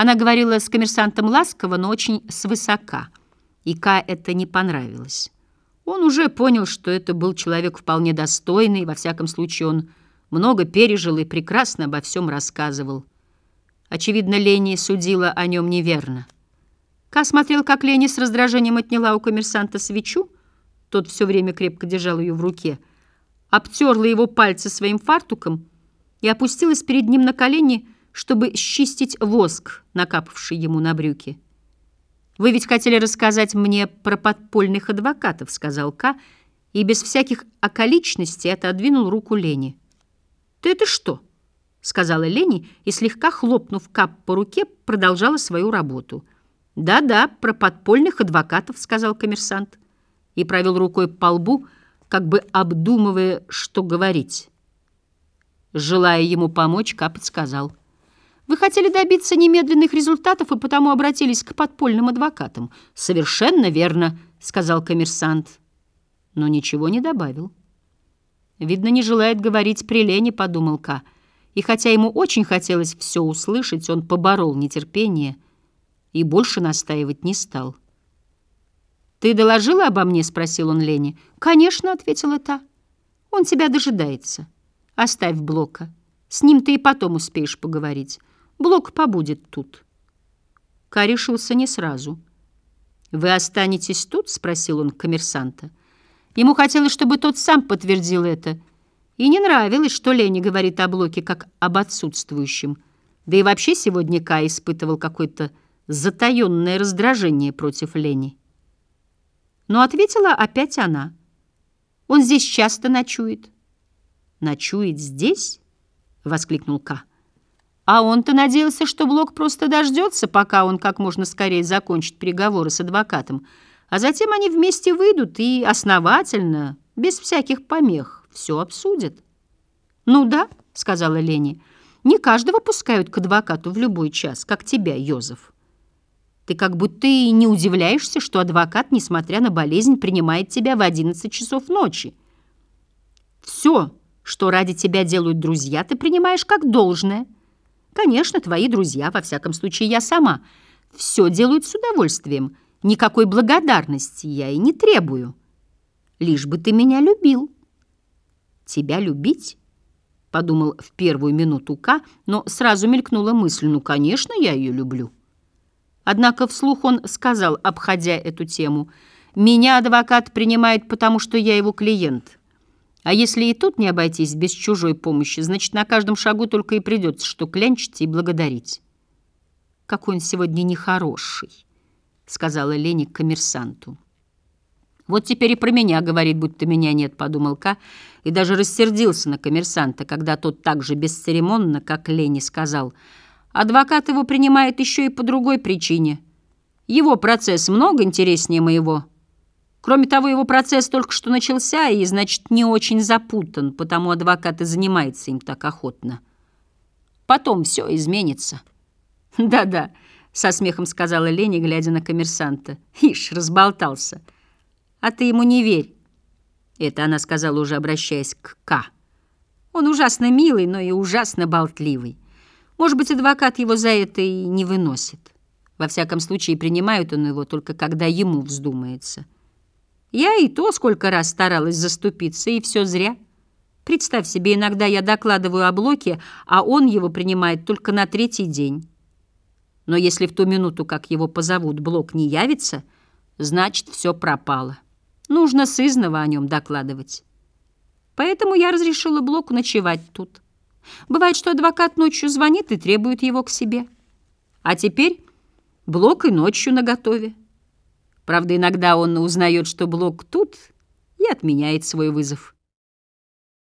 Она говорила с коммерсантом ласково, но очень свысока, и Ка это не понравилось. Он уже понял, что это был человек вполне достойный, во всяком случае он много пережил и прекрасно обо всем рассказывал. Очевидно, Лени судила о нем неверно. Ка смотрел, как Лени с раздражением отняла у коммерсанта свечу, тот все время крепко держал ее в руке, обтерла его пальцы своим фартуком и опустилась перед ним на колени, чтобы счистить воск, накапавший ему на брюки. «Вы ведь хотели рассказать мне про подпольных адвокатов», — сказал Ка, и без всяких околичностей отодвинул руку Лени. «Ты это что?» — сказала Лени и, слегка хлопнув Кап по руке, продолжала свою работу. «Да-да, про подпольных адвокатов», — сказал коммерсант, и провел рукой по лбу, как бы обдумывая, что говорить. Желая ему помочь, Капот сказал — вы хотели добиться немедленных результатов и потому обратились к подпольным адвокатам. Совершенно верно, сказал коммерсант, но ничего не добавил. Видно, не желает говорить при Лене, подумал Ка. И хотя ему очень хотелось все услышать, он поборол нетерпение и больше настаивать не стал. «Ты доложила обо мне?» — спросил он Лене. «Конечно», — ответила та. «Он тебя дожидается. Оставь Блока. С ним ты и потом успеешь поговорить». Блок побудет тут. Ка решился не сразу. «Вы останетесь тут?» — спросил он коммерсанта. Ему хотелось, чтобы тот сам подтвердил это. И не нравилось, что Лени говорит о Блоке как об отсутствующем. Да и вообще сегодня Ка испытывал какое-то затаенное раздражение против Лени. Но ответила опять она. «Он здесь часто ночует». «Ночует здесь?» — воскликнул Ка. А он-то надеялся, что Блок просто дождется, пока он как можно скорее закончит переговоры с адвокатом, а затем они вместе выйдут и основательно, без всяких помех, все обсудят. «Ну да», — сказала Лени, — «не каждого пускают к адвокату в любой час, как тебя, Йозеф. Ты как будто и не удивляешься, что адвокат, несмотря на болезнь, принимает тебя в 11 часов ночи. Все, что ради тебя делают друзья, ты принимаешь как должное». Конечно, твои друзья, во всяком случае я сама, все делают с удовольствием. Никакой благодарности я и не требую. Лишь бы ты меня любил. Тебя любить? Подумал в первую минуту К, но сразу мелькнула мысль, ну, конечно, я ее люблю. Однако вслух он сказал, обходя эту тему, «Меня адвокат принимает, потому что я его клиент». А если и тут не обойтись без чужой помощи, значит, на каждом шагу только и придется, что клянчить и благодарить. «Какой он сегодня нехороший», — сказала Лени коммерсанту. «Вот теперь и про меня говорит, будто меня нет», — подумал Ка, и даже рассердился на коммерсанта, когда тот так же бесцеремонно, как Лени сказал, «Адвокат его принимает еще и по другой причине. Его процесс много интереснее моего». Кроме того, его процесс только что начался и, значит, не очень запутан, потому адвокат и занимается им так охотно. Потом все изменится. «Да-да», — со смехом сказала Леня, глядя на коммерсанта. «Ишь, разболтался. А ты ему не верь». Это она сказала, уже обращаясь к К. «Он ужасно милый, но и ужасно болтливый. Может быть, адвокат его за это и не выносит. Во всяком случае, принимают он его только когда ему вздумается». Я и то сколько раз старалась заступиться, и все зря. Представь себе, иногда я докладываю о блоке, а он его принимает только на третий день. Но если в ту минуту, как его позовут, блок не явится, значит, все пропало. Нужно сызново о нем докладывать. Поэтому я разрешила блоку ночевать тут. Бывает, что адвокат ночью звонит и требует его к себе. А теперь блок и ночью наготове. Правда, иногда он узнает, что Блок тут, и отменяет свой вызов.